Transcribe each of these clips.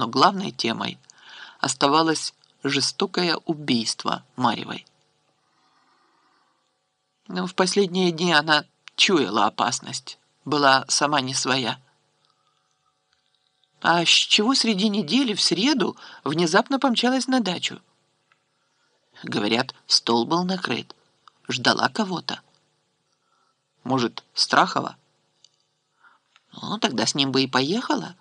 но главной темой оставалось жестокое убийство Марьевой. Но в последние дни она чуяла опасность, была сама не своя. А с чего среди недели в среду внезапно помчалась на дачу? Говорят, стол был накрыт, ждала кого-то. Может, Страхова? Ну, тогда с ним бы и поехала.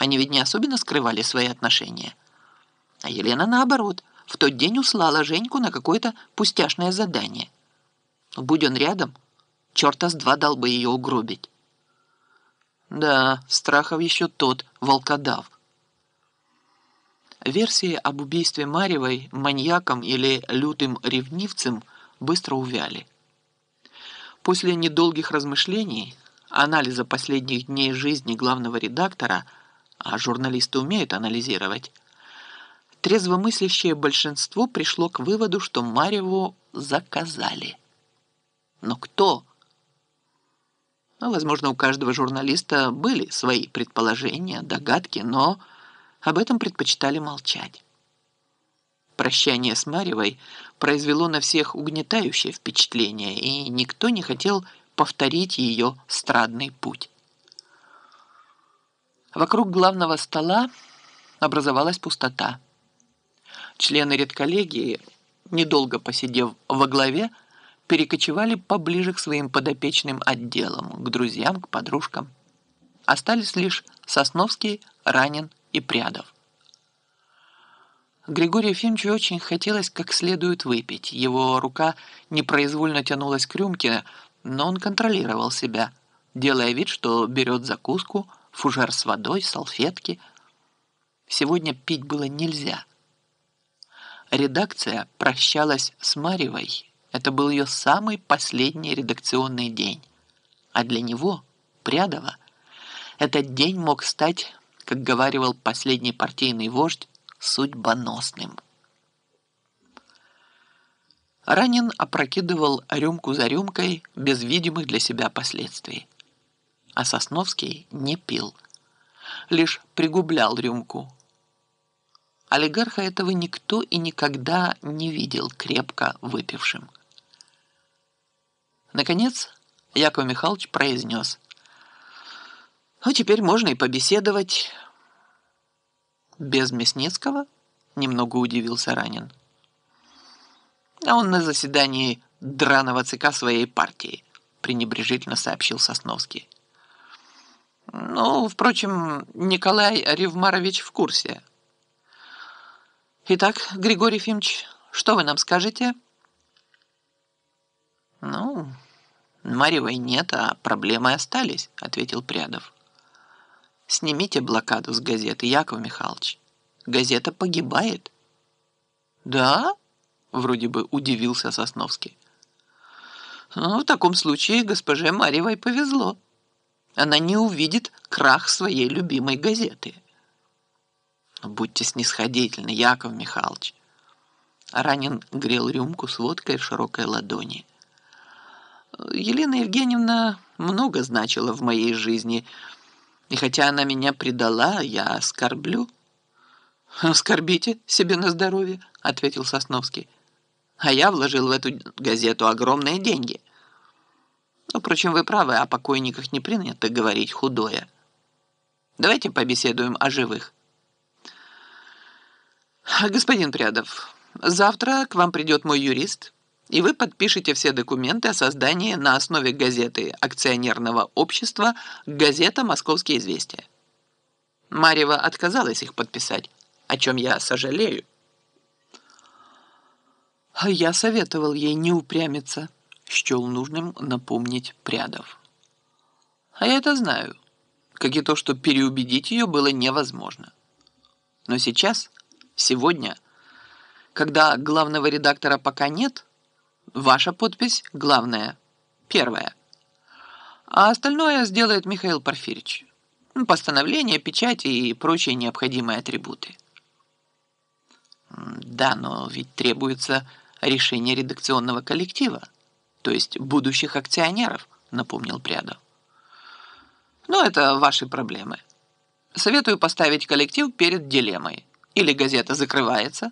Они ведь не особенно скрывали свои отношения. А Елена, наоборот, в тот день услала Женьку на какое-то пустяшное задание. Будь он рядом, черта с два дал бы ее угробить. Да, Страхов еще тот, волкодав. Версии об убийстве Марьевой маньяком или лютым ревнивцем быстро увяли. После недолгих размышлений, анализа последних дней жизни главного редактора, а журналисты умеют анализировать, трезвомыслящее большинство пришло к выводу, что Марьеву заказали. Но кто? Ну, возможно, у каждого журналиста были свои предположения, догадки, но об этом предпочитали молчать. Прощание с Марьевой произвело на всех угнетающее впечатление, и никто не хотел повторить ее страдный путь. Вокруг главного стола образовалась пустота. Члены редколлегии, недолго посидев во главе, перекочевали поближе к своим подопечным отделам, к друзьям, к подружкам. Остались лишь Сосновский, Ранин и Прядов. Григорию Ефимовичу очень хотелось как следует выпить. Его рука непроизвольно тянулась к рюмке, но он контролировал себя, делая вид, что берет закуску, фужер с водой, салфетки. Сегодня пить было нельзя. Редакция прощалась с Марьевой это был ее самый последний редакционный день. А для него, Прядова, этот день мог стать, как говаривал последний партийный вождь, судьбоносным. Ранин опрокидывал рюмку за рюмкой без видимых для себя последствий. А Сосновский не пил, лишь пригублял рюмку. Олигарха этого никто и никогда не видел крепко выпившим. Наконец, Яков Михайлович произнес. «Ну, теперь можно и побеседовать». «Без Мясницкого?» — немного удивился Ранин. «А он на заседании драного ЦК своей партии», — пренебрежительно сообщил Сосновский. «Ну, впрочем, Николай Ревмарович в курсе». «Итак, Григорий Ефимович, что вы нам скажете?» «Ну, Марьевой нет, а проблемы остались», — ответил Прядов. «Снимите блокаду с газеты, Яков Михайлович. Газета погибает». «Да?» — вроде бы удивился Сосновский. «Ну, в таком случае госпоже Марьевой повезло. Она не увидит крах своей любимой газеты». «Будьте снисходительны, Яков Михайлович». Ранин грел рюмку с водкой в широкой ладони. Елена Евгеньевна много значила в моей жизни, и хотя она меня предала, я скорблю. «Скорбите себе на здоровье», — ответил Сосновский. «А я вложил в эту газету огромные деньги». Ну, впрочем, вы правы, о покойниках не принято говорить худое. Давайте побеседуем о живых. Господин Прядов, завтра к вам придет мой юрист и вы подпишете все документы о создании на основе газеты акционерного общества «Газета Московские известия». Марьева отказалась их подписать, о чем я сожалею. Я советовал ей не упрямиться, счел нужным напомнить Прядов. А я это знаю, как и то, что переубедить ее было невозможно. Но сейчас, сегодня, когда главного редактора пока нет – Ваша подпись главная, первая. А остальное сделает Михаил Порфирьевич. Ну, постановление, печать и прочие необходимые атрибуты. Да, но ведь требуется решение редакционного коллектива, то есть будущих акционеров, напомнил Прядов. Ну, это ваши проблемы. Советую поставить коллектив перед дилеммой. Или газета закрывается,